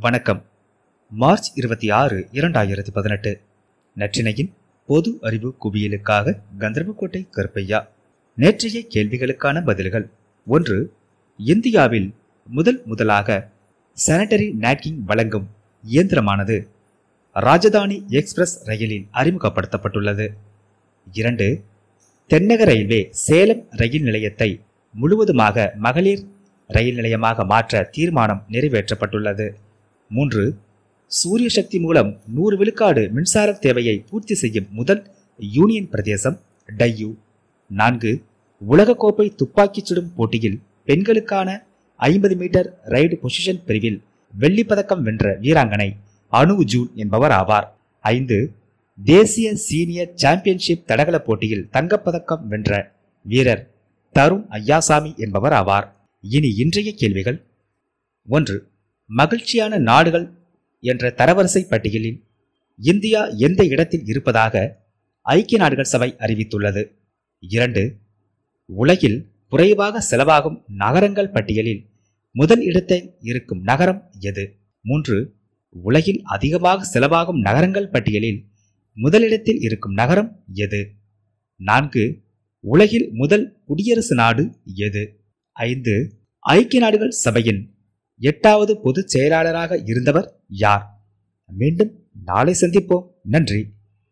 வணக்கம். மார்ச் இருபத்தி ஆறு இரண்டாயிரத்தி பதினெட்டு. நற்றினையின் பொது அறிவு குவியலுக்காக கந்தர்வக்கோட்டை கருப்பையா. நேற்றைய கேள்விகளுக்கான பதில்கள். ஒன்று இந்தியாவில் முதல் முதலாக சானிட்டரி நாப்கின் வழங்கும் இயந்திரமானது ராஜதானி எக்ஸ்பிரஸ் ரயிலில் அறிமுகப்படுத்தப்பட்டுள்ளது. இரண்டு தென்னக ரயில்வே சேலம் ரயில் நிலையத்தை முழுவதுமாக மகளிர் ரயில் நிலையமாக மாற்ற தீர்மானம் நிறைவேற்றப்பட்டுள்ளது. மூன்று சூரிய சக்தி மூலம் நூறு விழுக்காடு மின்சார தேவையை பூர்த்தி செய்யும் முதல் யூனியன் பிரதேசம் டையூ. நான்கு உலகக்கோப்பை துப்பாக்கிச் சுடும் போட்டியில் பெண்களுக்கான ஐம்பது மீட்டர் ரைடு பொசிஷன் பிரிவில் வெள்ளிப் பதக்கம் வென்ற வீராங்கனை அனு ஜூன் என்பவர் ஆவார். ஐந்து தேசிய சீனியர் சாம்பியன்ஷிப் தடகள போட்டியில் தங்கப்பதக்கம் வென்ற வீரர் தருண் ஐயாசாமி என்பவர் ஆவார். இனி இன்றைய கேள்விகள். ஒன்று மகிழ்ச்சியான நாடுகள் என்ற தரவரிசை பட்டியலில் இந்தியா எந்த இடத்தில் இருப்பதாக ஐக்கிய நாடுகள் சபை அறிவித்துள்ளது. இரண்டு உலகில் குறைவாக செலவாகும் நகரங்கள் பட்டியலில் முதல் இடத்தில் இருக்கும் நகரம் எது? மூன்று உலகில் அதிகமாக செலவாகும் நகரங்கள் பட்டியலில் முதலிடத்தில் இருக்கும் நகரம் எது? நான்கு உலகில் முதல் குடியரசு நாடு எது? ஐந்து ஐக்கிய நாடுகள் சபையின் எட்டாவது பொதுச் செயலாளராக இருந்தவர் யார்? மீண்டும் நாளை சந்திப்போம். நன்றி.